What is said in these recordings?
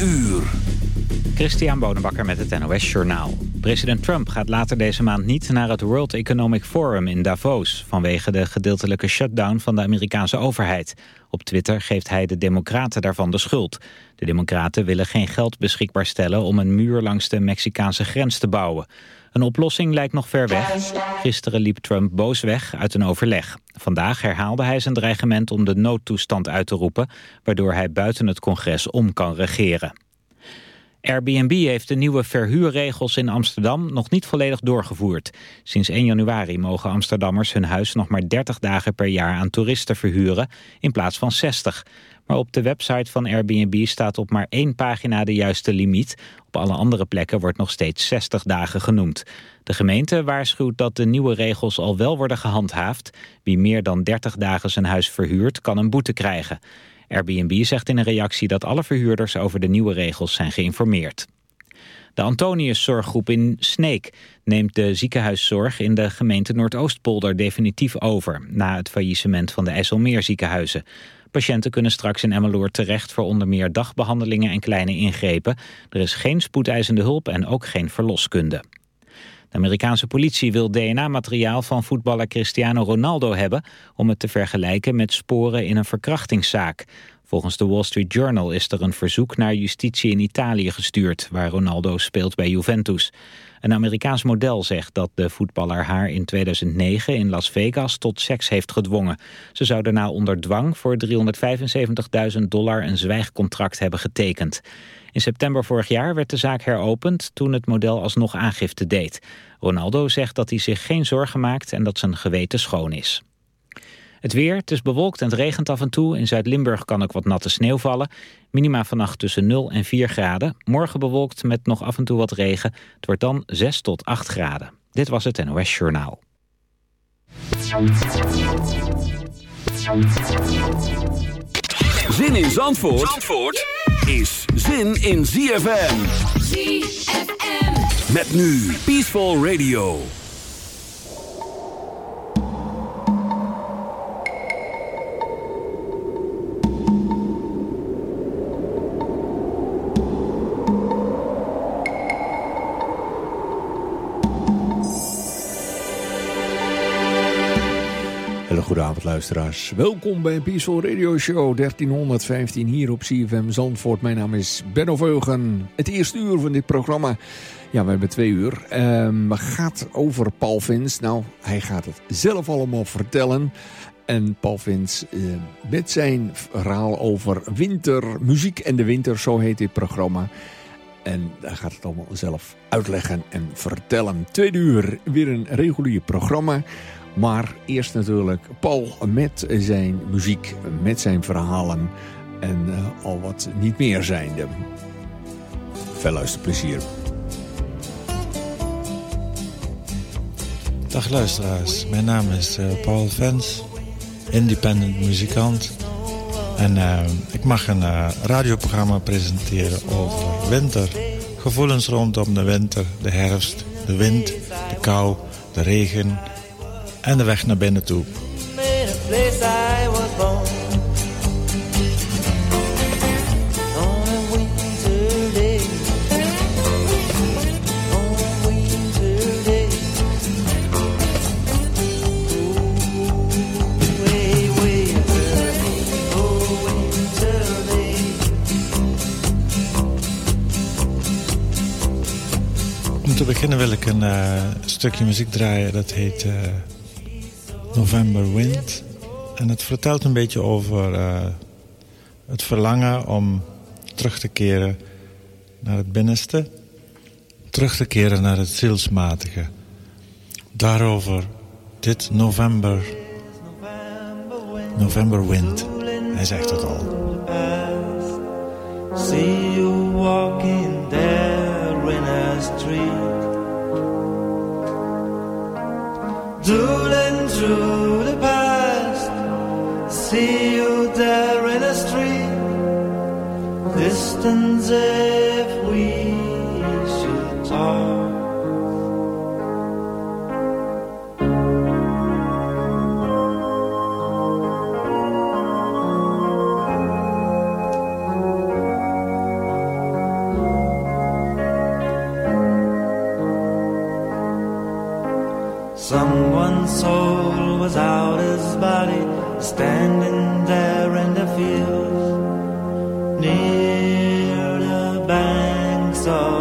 uur. Christian Bonenbakker met het NOS Journaal. President Trump gaat later deze maand niet naar het World Economic Forum in Davos... vanwege de gedeeltelijke shutdown van de Amerikaanse overheid. Op Twitter geeft hij de democraten daarvan de schuld. De democraten willen geen geld beschikbaar stellen... om een muur langs de Mexicaanse grens te bouwen. Een oplossing lijkt nog ver weg. Gisteren liep Trump boos weg uit een overleg. Vandaag herhaalde hij zijn dreigement om de noodtoestand uit te roepen... waardoor hij buiten het congres om kan regeren. Airbnb heeft de nieuwe verhuurregels in Amsterdam nog niet volledig doorgevoerd. Sinds 1 januari mogen Amsterdammers hun huis nog maar 30 dagen per jaar aan toeristen verhuren in plaats van 60. Maar op de website van Airbnb staat op maar één pagina de juiste limiet. Op alle andere plekken wordt nog steeds 60 dagen genoemd. De gemeente waarschuwt dat de nieuwe regels al wel worden gehandhaafd. Wie meer dan 30 dagen zijn huis verhuurt kan een boete krijgen. Airbnb zegt in een reactie dat alle verhuurders over de nieuwe regels zijn geïnformeerd. De Antonius-zorggroep in Sneek neemt de ziekenhuiszorg in de gemeente Noordoostpolder definitief over, na het faillissement van de IJsselmeerziekenhuizen. Patiënten kunnen straks in Emmeloord terecht voor onder meer dagbehandelingen en kleine ingrepen. Er is geen spoedeisende hulp en ook geen verloskunde. De Amerikaanse politie wil DNA-materiaal van voetballer Cristiano Ronaldo hebben... om het te vergelijken met sporen in een verkrachtingszaak. Volgens de Wall Street Journal is er een verzoek naar justitie in Italië gestuurd... waar Ronaldo speelt bij Juventus. Een Amerikaans model zegt dat de voetballer haar in 2009 in Las Vegas tot seks heeft gedwongen. Ze zou daarna onder dwang voor 375.000 dollar een zwijgcontract hebben getekend. In september vorig jaar werd de zaak heropend toen het model alsnog aangifte deed. Ronaldo zegt dat hij zich geen zorgen maakt en dat zijn geweten schoon is. Het weer, het is bewolkt en het regent af en toe. In Zuid-Limburg kan ook wat natte sneeuw vallen. Minima vannacht tussen 0 en 4 graden. Morgen bewolkt met nog af en toe wat regen. Het wordt dan 6 tot 8 graden. Dit was het NOS Journaal. Zin in Zandvoort, Zandvoort is zin in ZFM. ZFM. Met nu Peaceful Radio. Luisteraars. Welkom bij Peaceful Radio Show 1315 hier op CFM Zandvoort. Mijn naam is Benno Veugen. Het eerste uur van dit programma. Ja, we hebben twee uur. Um, gaat over Paul Vins. Nou, hij gaat het zelf allemaal vertellen. En Paul Vins uh, met zijn verhaal over wintermuziek en de winter, zo heet dit programma. En hij gaat het allemaal zelf uitleggen en vertellen. Tweede uur, weer een regulier programma. Maar eerst natuurlijk Paul met zijn muziek, met zijn verhalen en uh, al wat niet meer zijnde. Veel luisterplezier. Dag luisteraars, mijn naam is uh, Paul Vens, independent muzikant. En uh, ik mag een radioprogramma presenteren over winter. Gevoelens rondom de winter, de herfst, de wind, de kou, de regen en de weg naar binnen toe. Om te beginnen wil ik een uh, stukje muziek draaien dat heet uh, November Wind. En het vertelt een beetje over uh, het verlangen om terug te keren naar het binnenste. Terug te keren naar het zielsmatige. Daarover dit November... November Wind. Hij zegt het al. See you walking there in street Doodling through the past. See you there in the street. Distance if we should talk. Someone saw was out his body, standing there in the fields near the banks of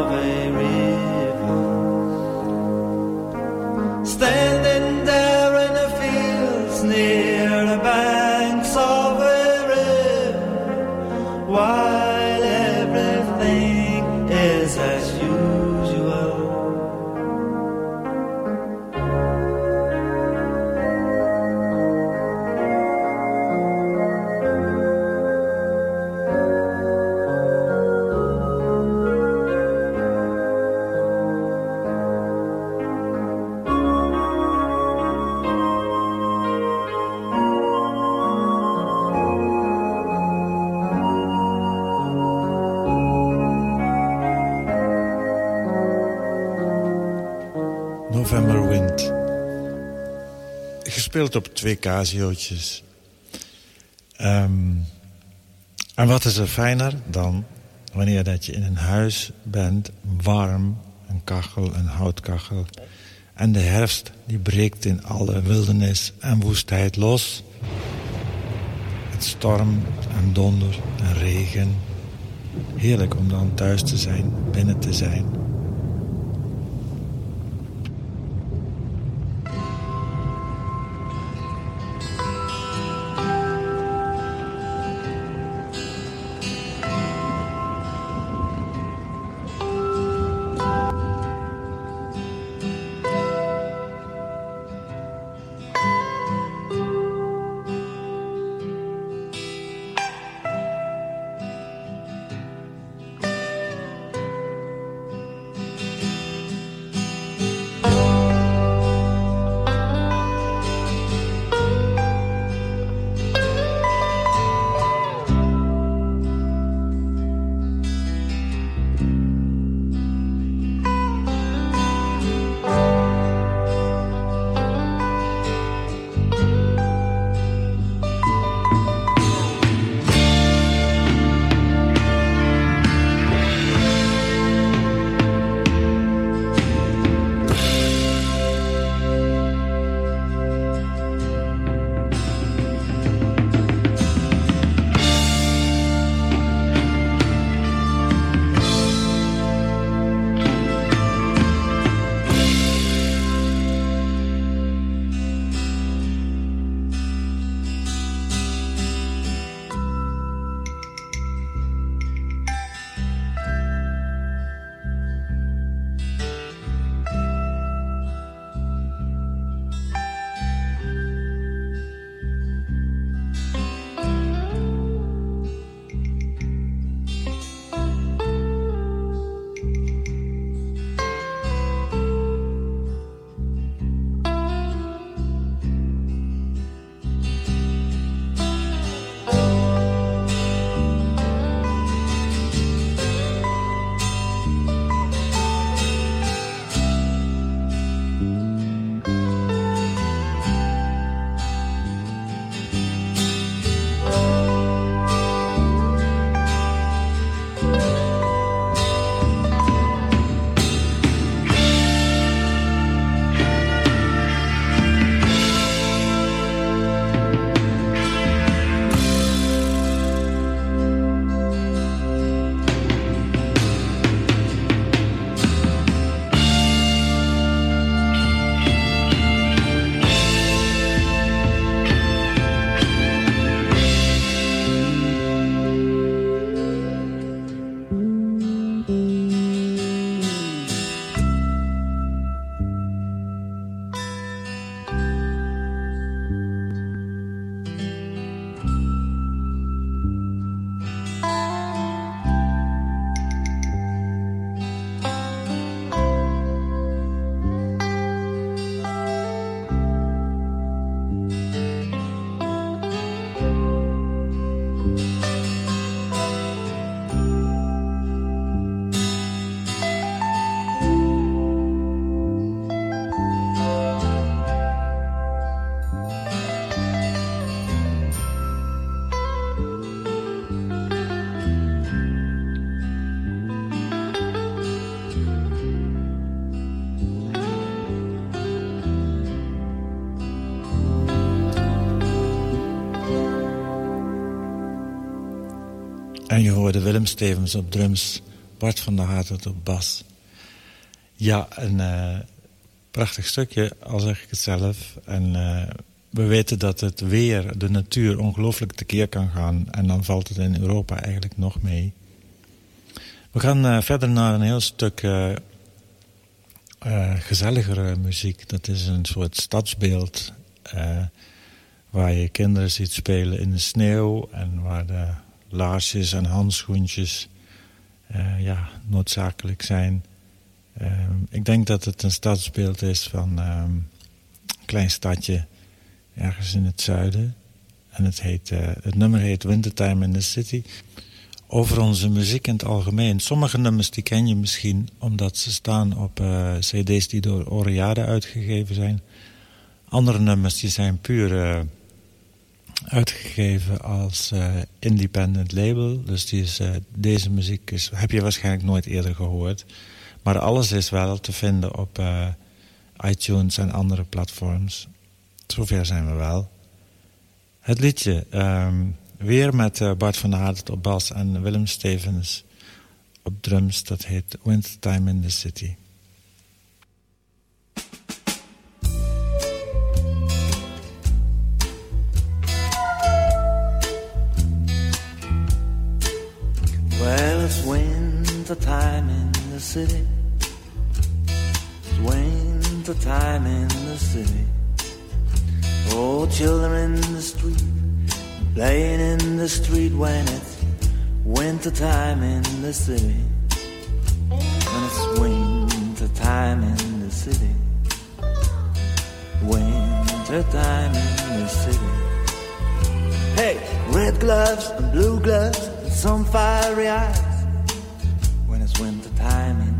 Gespeeld op twee casiootjes. Ehm, en wat is er fijner dan wanneer dat je in een huis bent, warm, een kachel, een houtkachel. En de herfst die breekt in alle wildernis en woestheid los. Het stormt en donder en regen. Heerlijk om dan thuis te zijn, binnen te zijn. En je hoorde Willem Stevens op drums, Bart van der Hartet op bas. Ja, een uh, prachtig stukje, al zeg ik het zelf. En uh, we weten dat het weer, de natuur, ongelooflijk tekeer kan gaan. En dan valt het in Europa eigenlijk nog mee. We gaan uh, verder naar een heel stuk gezelligere muziek. Dat is een soort stadsbeeld waar je kinderen ziet spelen in de sneeuw... en waar de laarsjes en handschoentjes uh, ja, noodzakelijk zijn. Uh, ik denk dat het een stadsbeeld is van uh, een klein stadje ergens in het zuiden. En het, heet, uh, het nummer heet Wintertime in the City. Over onze muziek in het algemeen. Sommige nummers die ken je misschien omdat ze staan op cd's die door Oriade uitgegeven zijn. Andere nummers die zijn puur uitgegeven als uh, independent label. Dus uh, deze muziek is, heb je waarschijnlijk nooit eerder gehoord. Maar alles is wel te vinden op uh, iTunes en andere platforms. Zover zijn we wel. Het liedje, um, weer met Bart van der Hart op bas en Willem Stevens op drums. Dat heet Wintertime in the City. Winter time in the city. It's winter time in the city. Oh, children in the street, playing in the street when it's winter time in the city. When it's winter time in the city. Winter time in the city. Hey, red gloves and blue gloves and some fiery eyes winter time in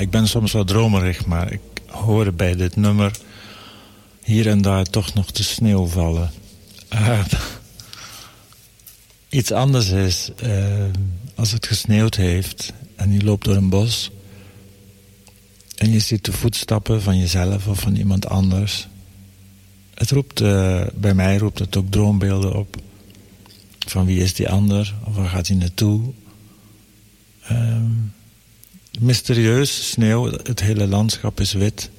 Ik ben soms wel dromerig, maar ik hoor bij dit nummer hier en daar toch nog de sneeuw vallen. Uh, iets anders is, uh, als het gesneeuwd heeft en je loopt door een bos... en je ziet de voetstappen van jezelf of van iemand anders... het roept, uh, bij mij roept het ook droombeelden op. Van wie is die ander? Of waar gaat hij naartoe? Ehm, mysterieus, sneeuw, het hele landschap is wit.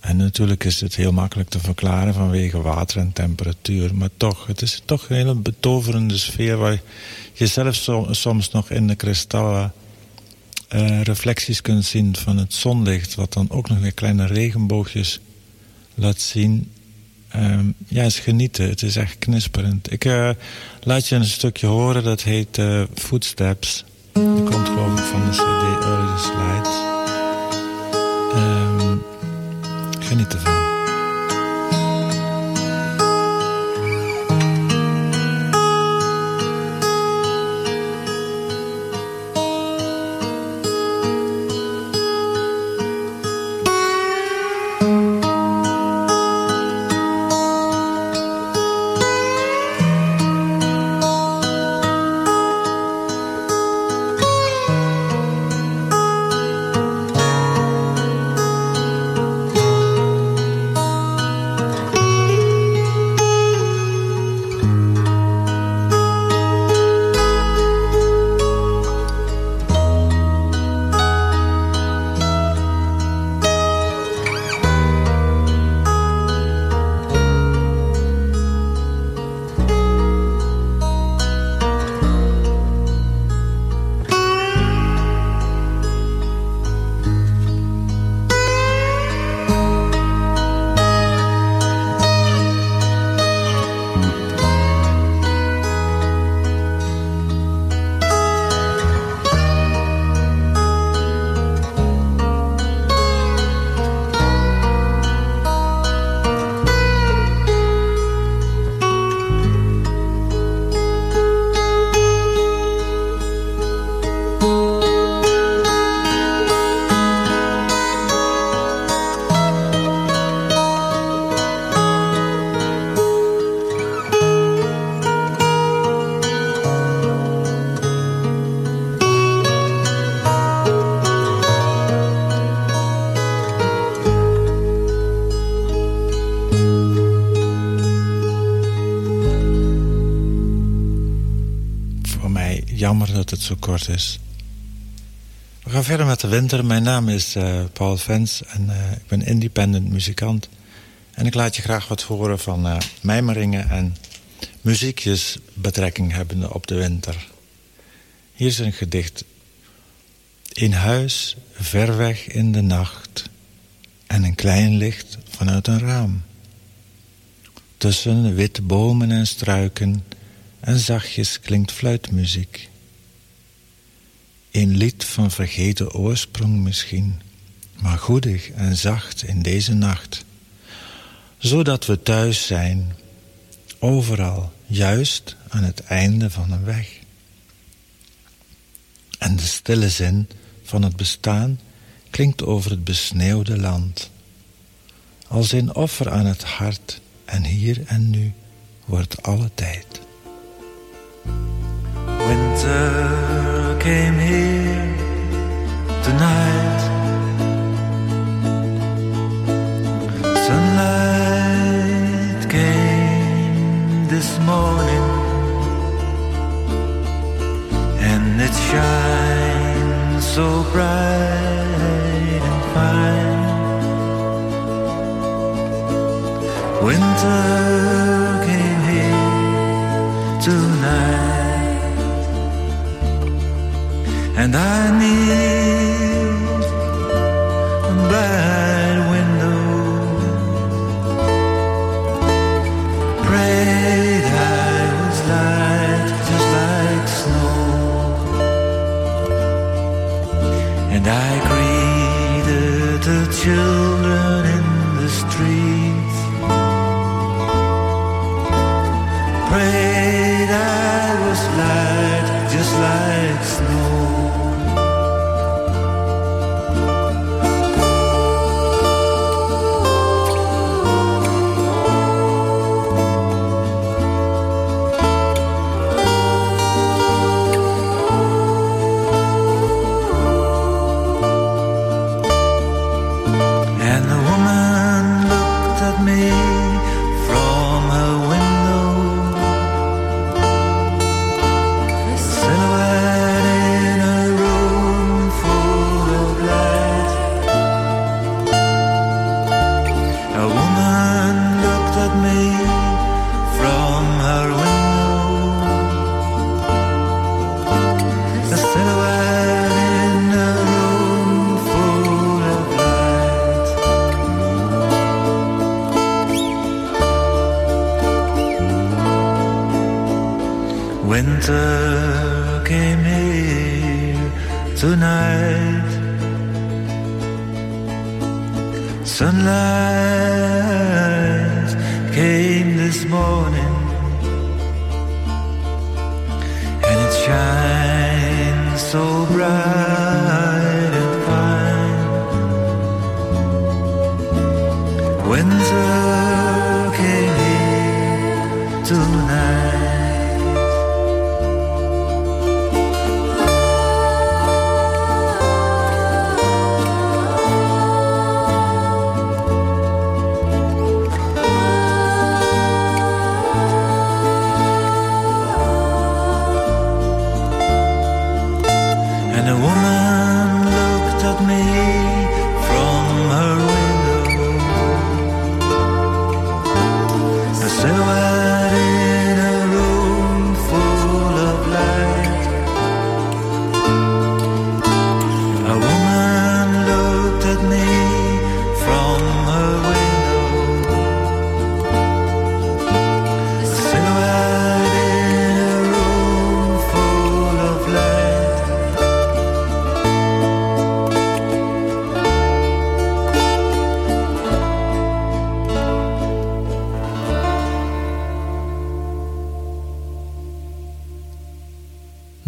En natuurlijk is het heel makkelijk te verklaren vanwege water en temperatuur. Maar toch, het is toch een hele betoverende sfeer... waar je zelf soms nog in de kristallen uh, reflecties kunt zien van het zonlicht... wat dan ook nog weer kleine regenboogjes laat zien. Um, ja, is genieten. Het is echt knisperend. Ik uh, laat je een stukje horen, dat heet uh, Footsteps... Dat komt geloof ik van de cd Early Slides. Um, geniet ervan. Zo kort is. We gaan verder met de winter. Mijn naam is uh, Paul Vens en uh, ik ben independent muzikant. En ik laat je graag wat horen van uh, mijmeringen en muziekjes betrekking hebbende op de winter. Hier is een gedicht. In huis, ver weg in de nacht en een klein licht vanuit een raam. Tussen witte bomen en struiken en zachtjes klinkt fluitmuziek. Een lied van vergeten oorsprong misschien, maar goedig en zacht in deze nacht. Zodat we thuis zijn, overal, juist aan het einde van een weg. En de stille zin van het bestaan klinkt over het besneeuwde land. Als een offer aan het hart en hier en nu wordt alle tijd. Winter came here tonight. Sunlight came this morning, and it shines so bright and fine. Winter and I need a bright window. Prayed I was light, just like snow, and I greeted the children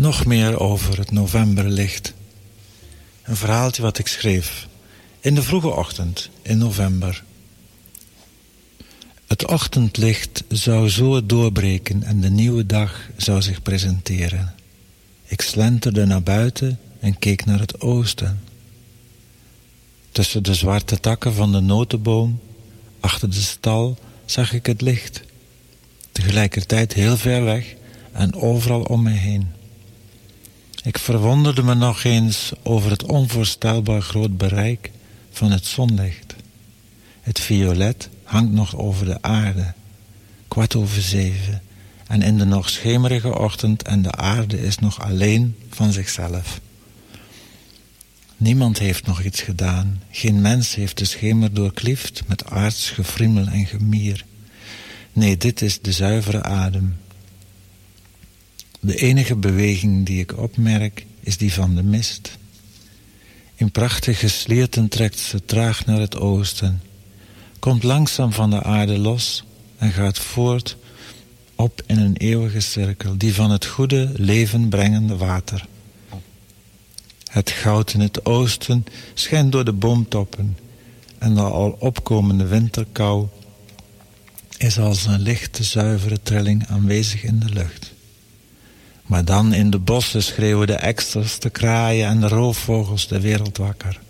Nog meer over het novemberlicht. Een verhaaltje wat ik schreef. In de vroege ochtend, in november. Het ochtendlicht zou zo doorbreken en de nieuwe dag zou zich presenteren. Ik slenterde naar buiten en keek naar het oosten. Tussen de zwarte takken van de notenboom, achter de stal, zag ik het licht. Tegelijkertijd heel ver weg en overal om me heen. Ik verwonderde me nog eens over het onvoorstelbaar groot bereik van het zonlicht. Het violet hangt nog over de aarde, kwart over zeven, en in de nog schemerige ochtend en de aarde is nog alleen van zichzelf. Niemand heeft nog iets gedaan, geen mens heeft de schemer doorkliefd met aards gefriemel en gemier. Nee, dit is de zuivere adem, de enige beweging die ik opmerk is die van de mist. In prachtige slierten trekt ze traag naar het oosten, komt langzaam van de aarde los en gaat voort op in een eeuwige cirkel, die van het goede leven brengende water. Het goud in het oosten schijnt door de boomtoppen en de al opkomende winterkou is als een lichte zuivere trilling aanwezig in de lucht. Maar dan in de bossen schreeuwen de eksters, de kraaien en de roofvogels de wereld wakker.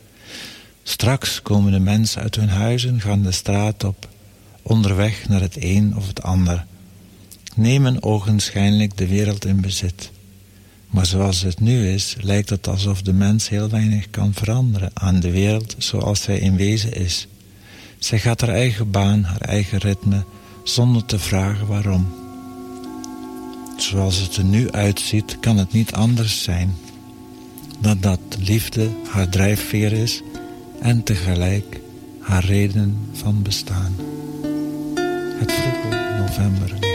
Straks komen de mensen uit hun huizen, gaan de straat op, onderweg naar het een of het ander. Nemen ogenschijnlijk de wereld in bezit. Maar zoals het nu is, lijkt het alsof de mens heel weinig kan veranderen aan de wereld zoals zij in wezen is. Zij gaat haar eigen baan, haar eigen ritme, zonder te vragen waarom. Zoals het er nu uitziet, kan het niet anders zijn dan dat liefde haar drijfveer is en tegelijk haar reden van bestaan. Het vroege novemberlicht.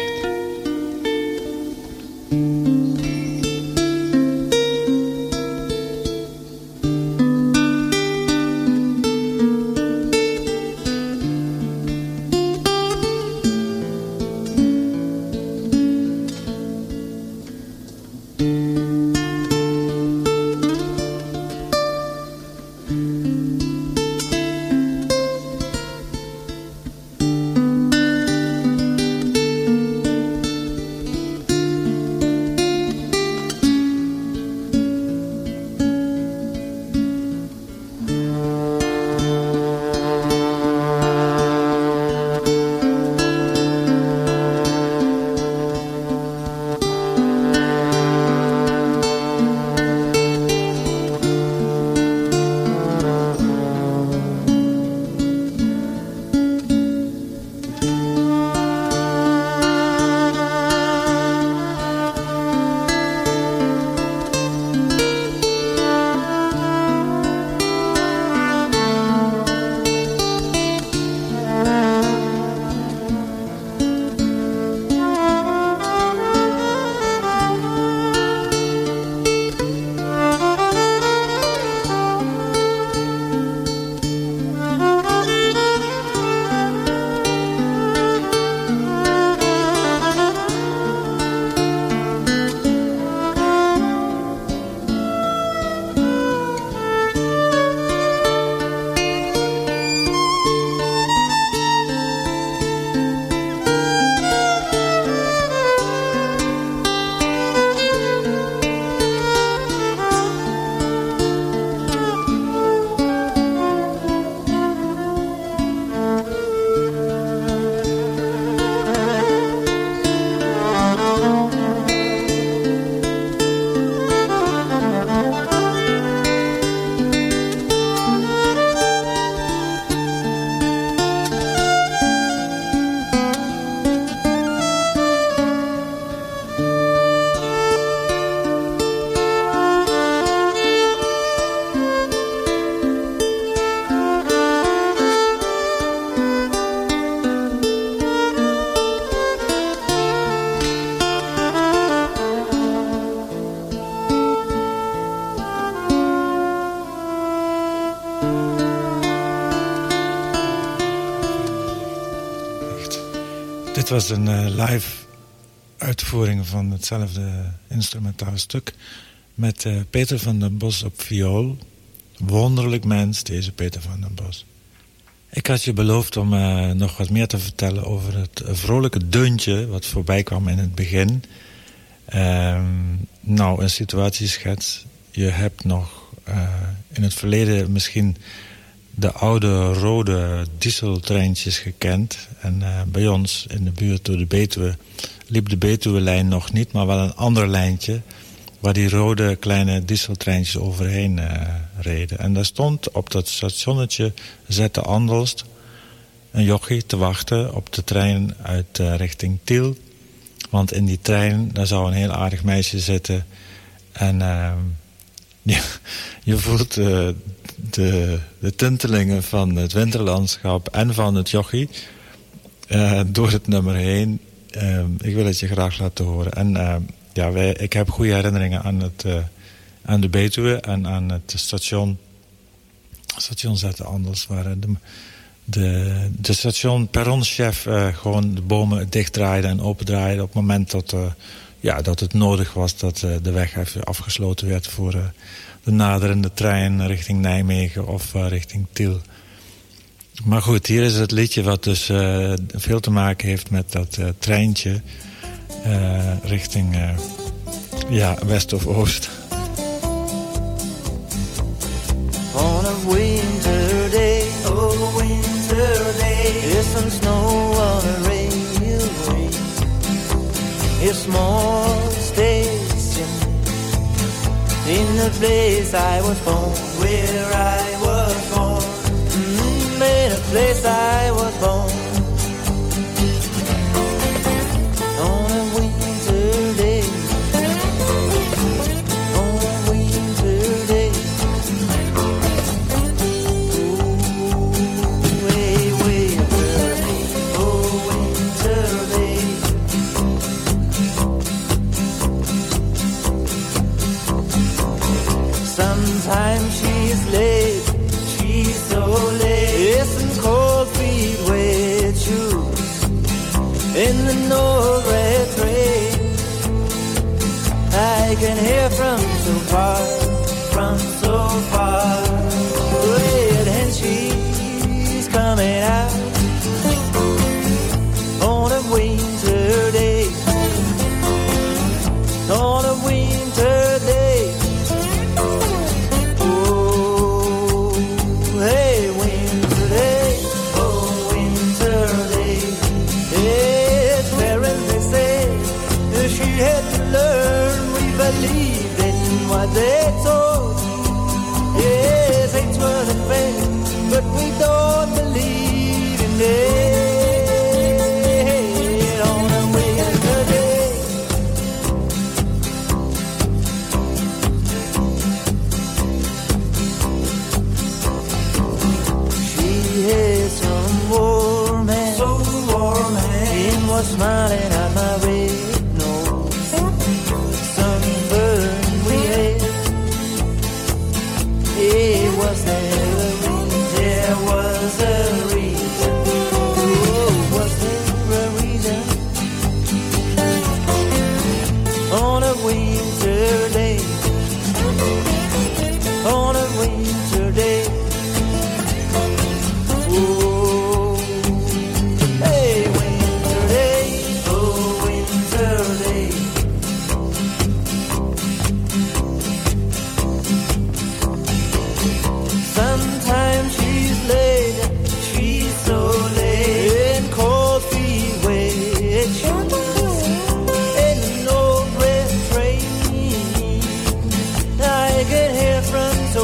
Was een uh, live uitvoering van hetzelfde instrumentaal stuk... met uh, Peter van den Bos op viool. Wonderlijk mens, deze Peter van den Bos. Ik had je beloofd om uh, nog wat meer te vertellen over het vrolijke deuntje... wat voorbij kwam in het begin. Uh, nou, een situatieschets. Je hebt nog in het verleden misschien de oude rode dieseltreintjes gekend. En uh, bij ons in de buurt door de Betuwe liep de Betuwe-lijn nog niet... maar wel een ander lijntje waar die rode kleine dieseltreintjes overheen uh, reden. En daar stond op dat stationnetje Zette Andelst een jochie te wachten op de trein uit uh, richting Tiel. Want in die trein daar zou een heel aardig meisje zitten. En je, je voelt de, de tintelingen van het winterlandschap en van het jochie uh, door het nummer heen. Uh, ik wil het je graag laten horen. En uh, ja, wij, ik heb goede herinneringen aan, het, aan de Betuwe en aan het station. Station Zetten Anders, waar de, de, de station perronchef gewoon de bomen dichtdraaide en opendraaide op het moment dat, ja, dat het nodig was dat de weg even afgesloten werd voor de naderende trein richting Nijmegen of uh, richting Tiel. Maar goed, hier is het liedje wat dus uh, veel te maken heeft met dat uh, treintje richting ja, west of oost. On a winter day, oh winter day, is some snow on a railway. It's small in the place I was born, where I was born, mm, in a place I in the old red train. I can hear from so far, from so far.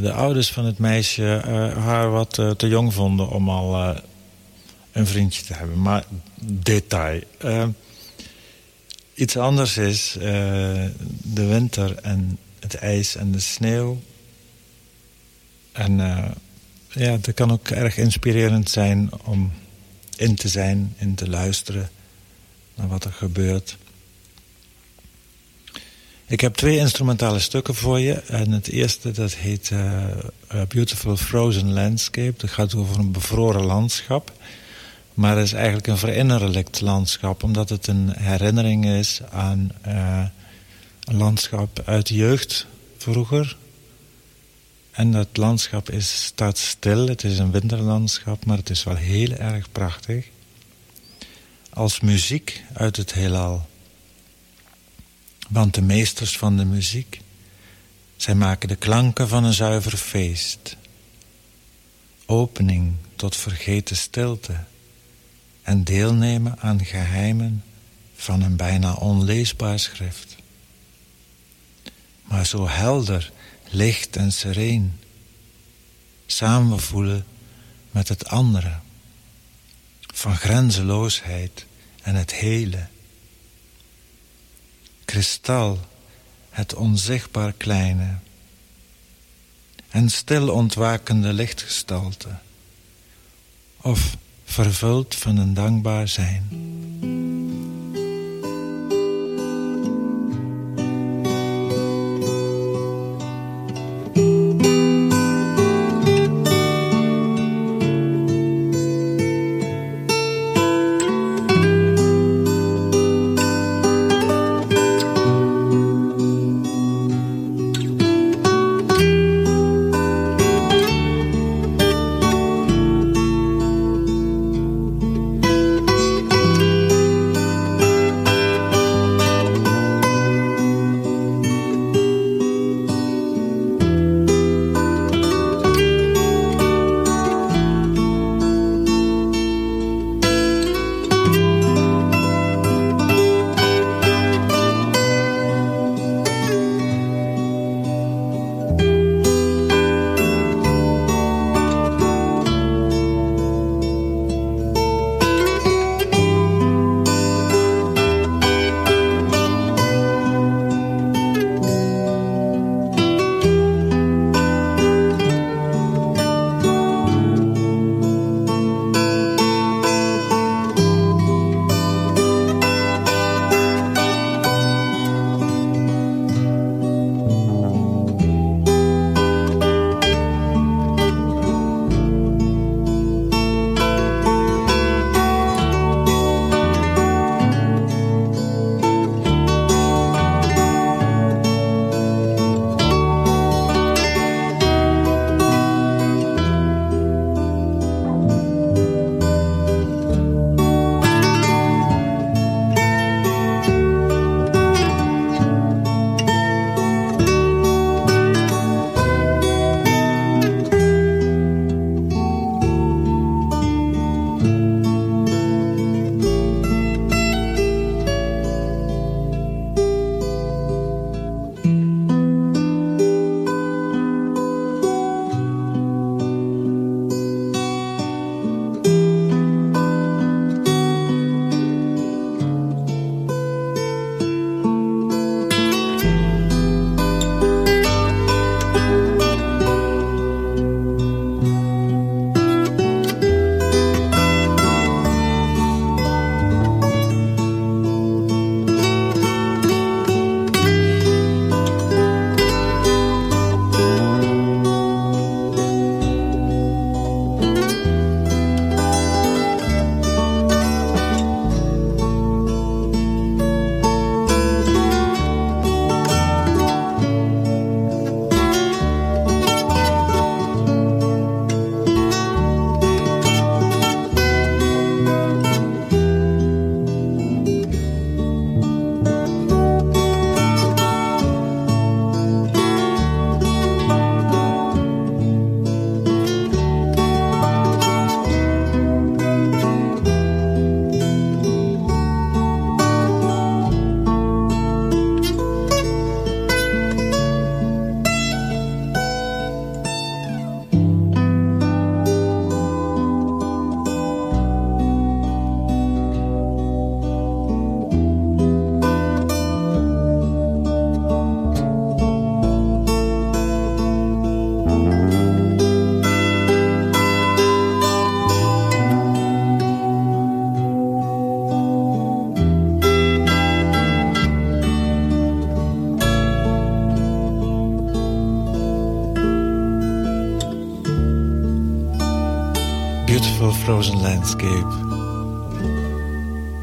de ouders van het meisje uh, haar wat te jong vonden om al een vriendje te hebben. Maar detail. Iets anders is de winter en het ijs en de sneeuw. En ja, dat kan ook erg inspirerend zijn om in te zijn, in te luisteren naar wat er gebeurt. Ik heb twee instrumentale stukken voor je. En het eerste dat heet uh, Beautiful Frozen Landscape. Dat gaat over een bevroren landschap. Maar het is eigenlijk een verinnerlijkt landschap. Omdat het een herinnering is aan uh, een landschap uit de jeugd vroeger. En dat landschap is, staat stil. Het is een winterlandschap, maar het is wel heel erg prachtig. Als muziek uit het heelal. Want de meesters van de muziek, zij maken de klanken van een zuiver feest. Opening tot vergeten stilte en deelnemen aan geheimen van een bijna onleesbaar schrift. Maar zo helder, licht en sereen, samenvoelen met het andere, van grenzeloosheid en het hele kristal, het onzichtbaar kleine en stil ontwakende lichtgestalte, of vervuld van een dankbaar zijn.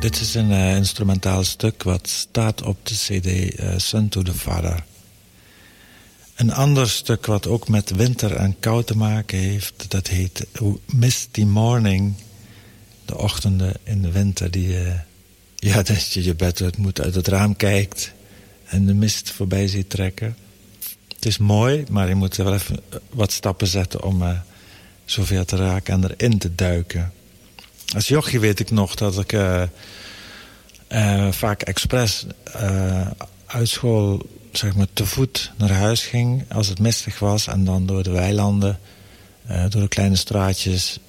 Dit is een uh, instrumentaal stuk wat staat op de cd uh, Son to the Father. Een ander stuk wat ook met winter en kou te maken heeft... dat heet Misty Morning. De ochtenden in de winter die... Uh, ja, dat je je bed uit moet, uit het raam kijkt... en de mist voorbij ziet trekken. Het is mooi, maar je moet wel even wat stappen zetten... om zover te raken en erin te duiken. Als jochie weet ik nog dat ik uh, uh, vaak expres uit school zeg maar, te voet naar huis ging als het mistig was... en dan door de weilanden, door de kleine straatjes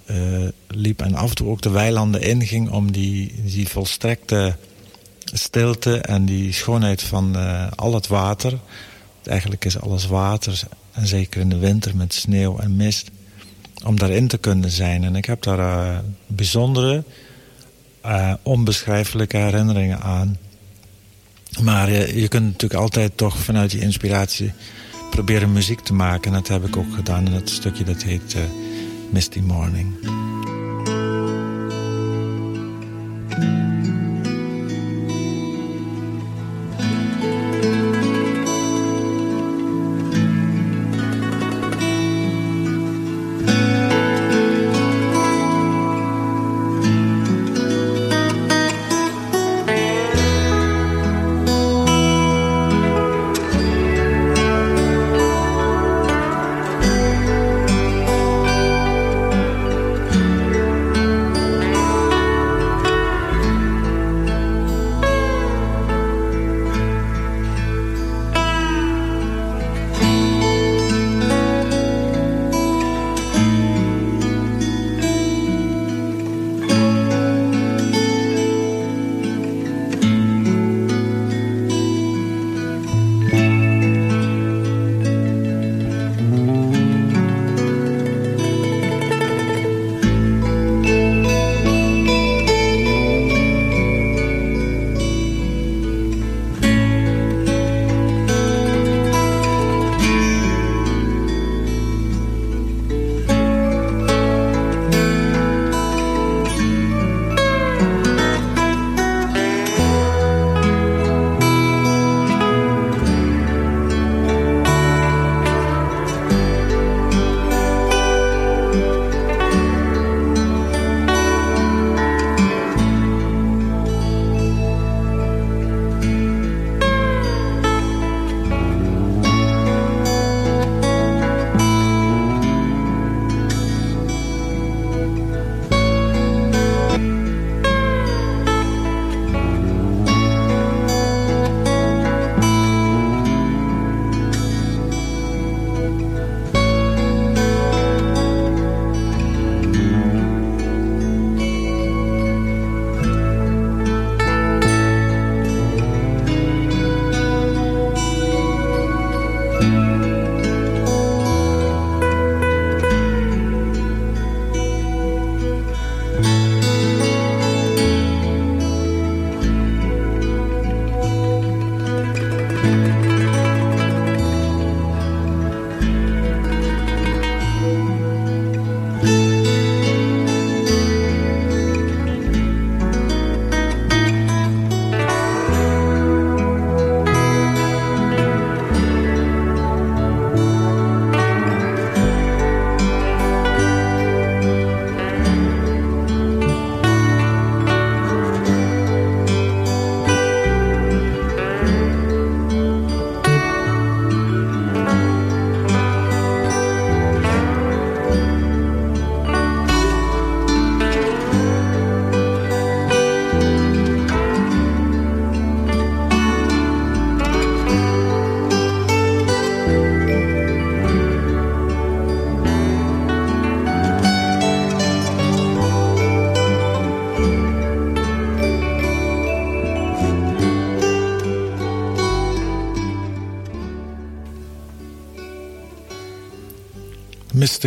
liep... en af en toe ook de weilanden inging om die, die volstrekte stilte... en die schoonheid van al het water... Eigenlijk is alles water, en zeker in de winter met sneeuw en mist om daarin te kunnen zijn. En ik heb daar uh, bijzondere, uh, onbeschrijfelijke herinneringen aan. Maar uh, je kunt natuurlijk altijd toch vanuit die inspiratie proberen muziek te maken. En dat heb ik ook gedaan in het stukje dat heet Misty Morning.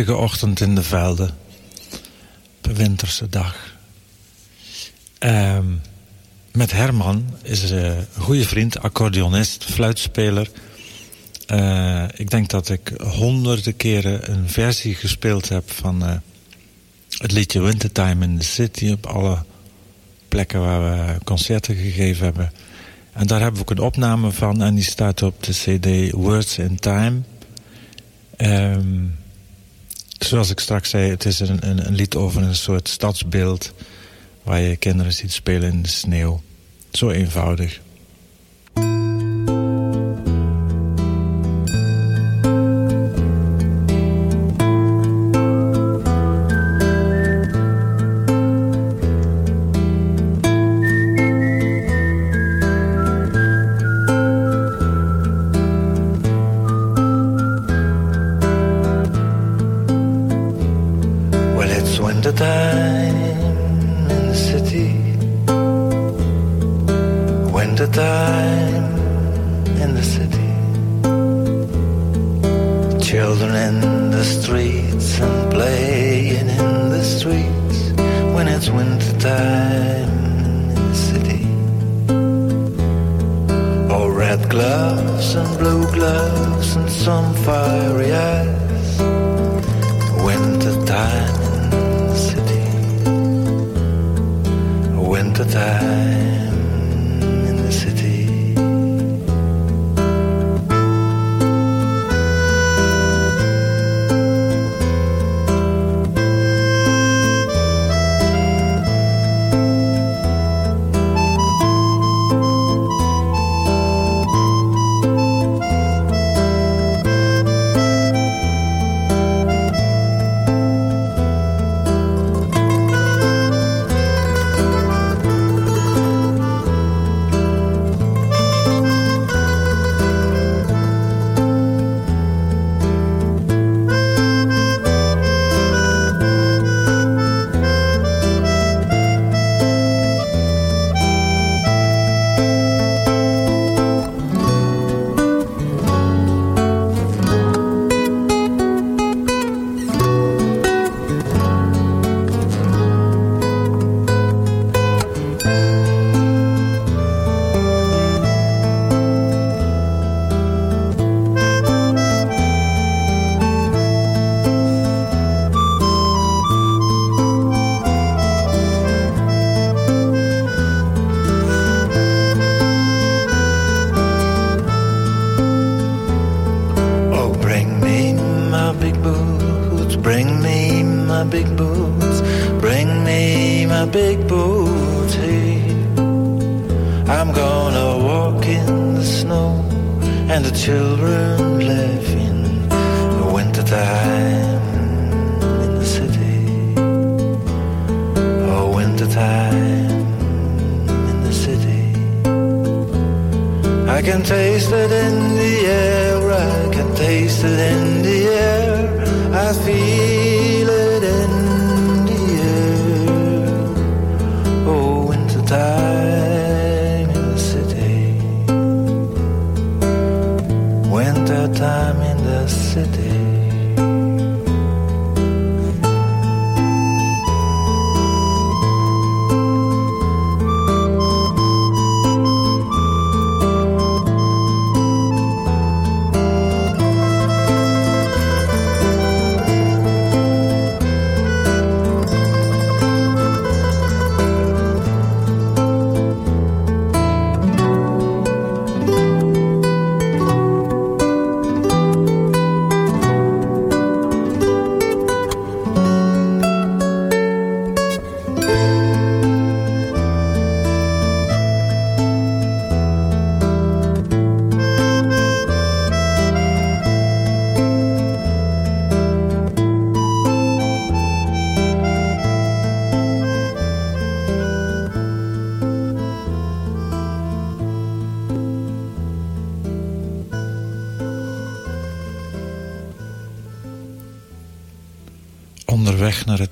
Mistige ochtend in de velden. Op een winterse dag. Uh, met Herman is een goede vriend, accordeonist, fluitspeler. Uh, ik denk dat ik honderden keren een versie gespeeld heb van uh, het liedje Wintertime in the City op alle plekken waar we concerten gegeven hebben. En daar hebben we ook een opname van en die staat op de cd Words in Time. Um, zoals ik straks zei, het is een, een, een, lied over een soort stadsbeeld... waar je kinderen ziet spelen in de sneeuw. Zo eenvoudig.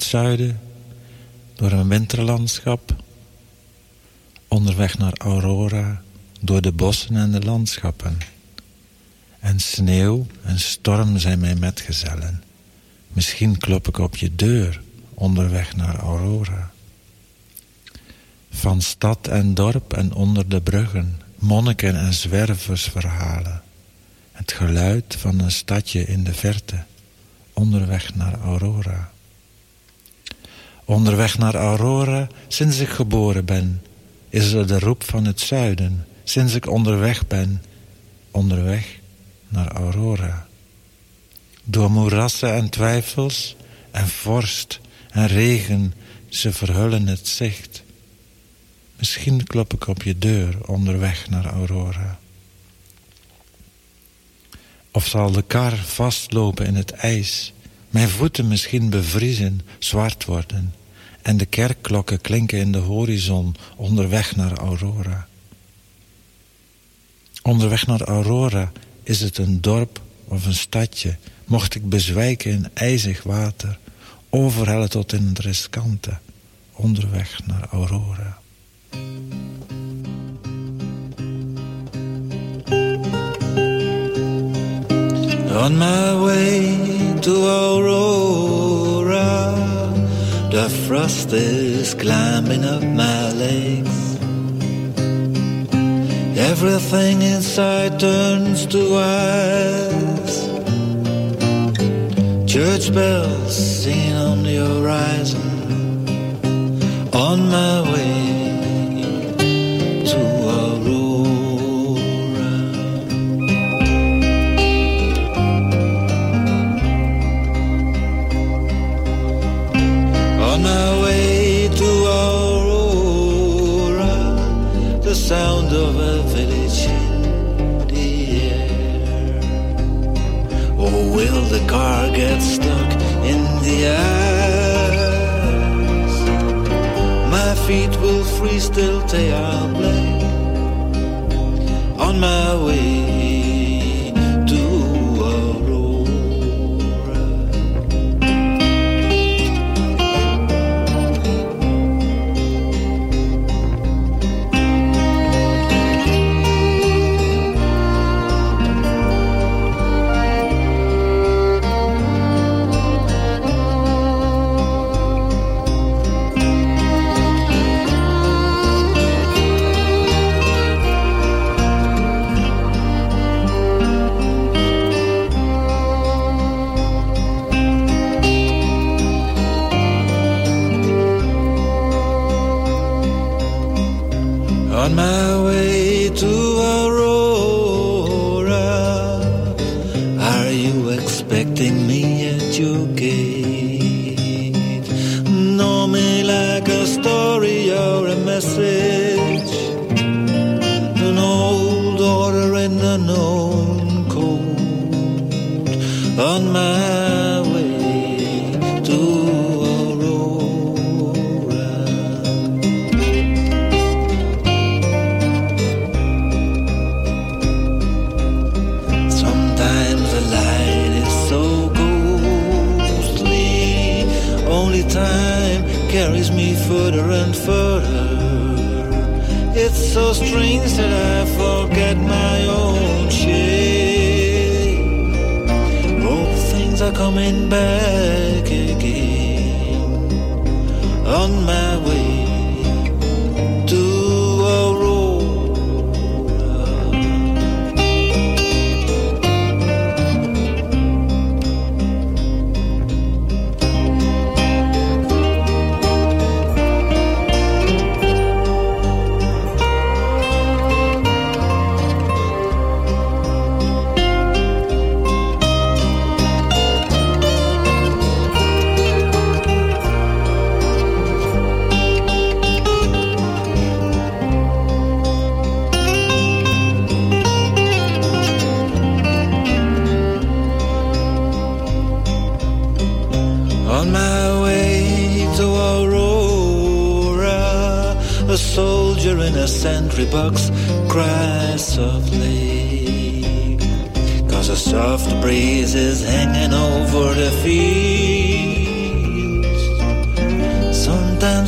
Zuiden, door een winterlandschap. Onderweg naar Aurora, door de bossen en de landschappen. En sneeuw en storm zijn mijn metgezellen. Misschien klop ik op je deur, onderweg naar Aurora. Van stad en dorp en onder de bruggen, monniken en zwerversverhalen. Het geluid van een stadje in de verte, onderweg naar Aurora. Onderweg naar Aurora, sinds ik geboren ben, is er de roep van het zuiden. Sinds ik onderweg ben, onderweg naar Aurora. Door moerassen en twijfels en vorst en regen, ze verhullen het zicht. Misschien klop ik op je deur onderweg naar Aurora. Of zal de kar vastlopen in het ijs, mijn voeten misschien bevriezen, zwart worden, en de kerkklokken klinken in de horizon onderweg naar Aurora. Onderweg naar Aurora is het een dorp of een stadje, mocht ik bezwijken in ijzig water, overhellen tot in het riskante, onderweg naar Aurora. On my way to Aurora, the frost is climbing up my legs. Everything inside turns to ice. Church bells singing on the horizon. On my way the car get stuck in the ice? My feet will freeze till they are black. On my way nothing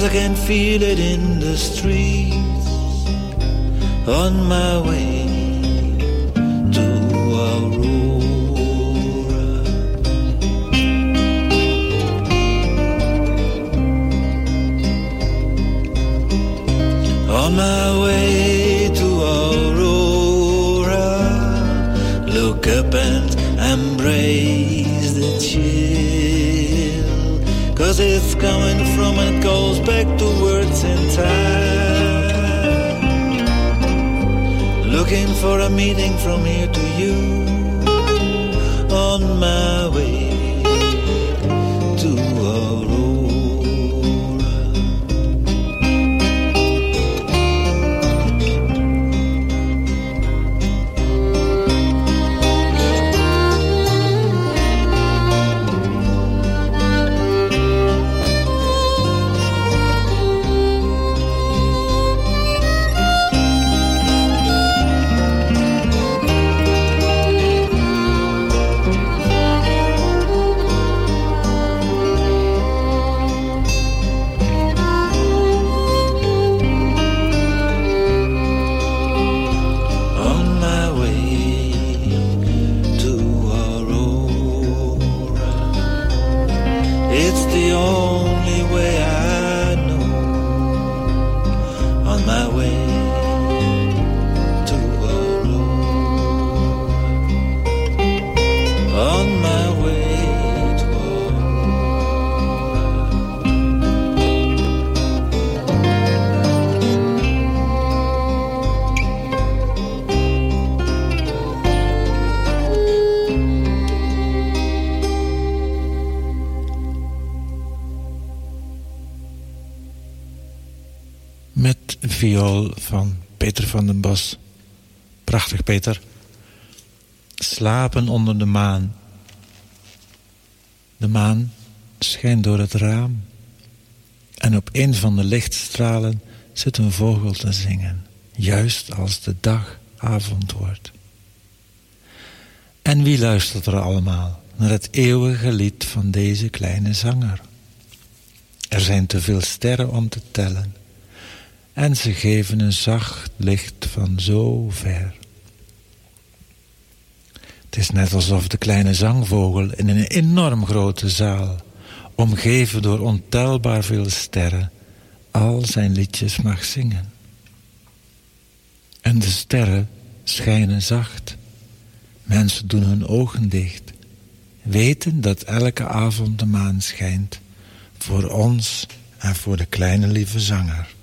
Sometimes I can feel it in the streets. On my way to Aurora. On my way to Aurora, look up and embrace it's coming from and it goes back to words in time. Looking for a meaning from here to you on my way. van den Bos. Prachtig, Peter. Slapen onder de maan. De maan schijnt door het raam. En op een van de lichtstralen zit een vogel te zingen. Juist als de dag avond wordt. En wie luistert er allemaal naar het eeuwige lied van deze kleine zanger? Er zijn te veel sterren om te tellen en ze geven een zacht licht van zo ver. Het is net alsof de kleine zangvogel in een enorm grote zaal, omgeven door ontelbaar veel sterren, al zijn liedjes mag zingen. En de sterren schijnen zacht. Mensen doen hun ogen dicht, weten dat elke avond de maan schijnt, voor ons en voor de kleine lieve zanger.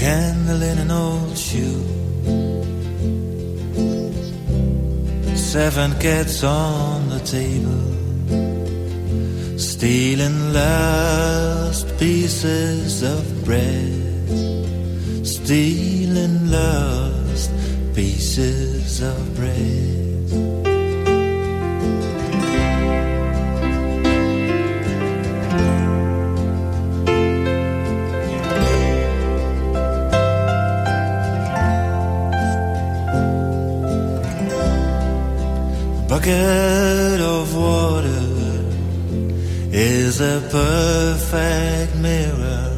Candle in an old shoe. Seven cats on the table, stealing last pieces of bread, stealing last pieces of bread. Bucket of water is a perfect mirror.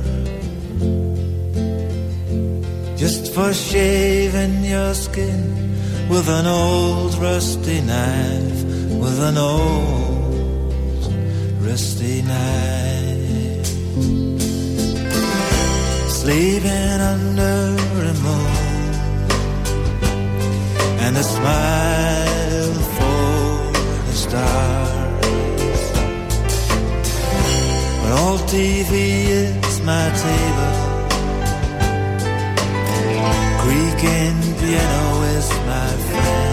Just for shaving your skin with an old rusty knife with an old rusty knife. Sleeping under a moon and a smile stars. When all TV is my table, creaking piano is my friend.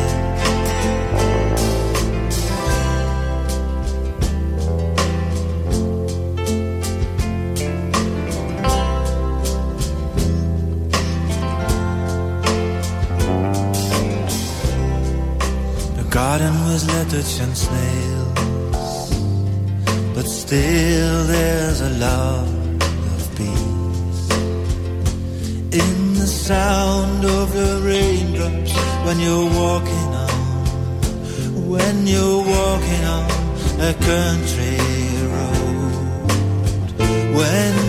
Was lettuce and snails, but still there's a lot of peace. In the sound of the raindrops when you're walking on, when you're walking on a country road, when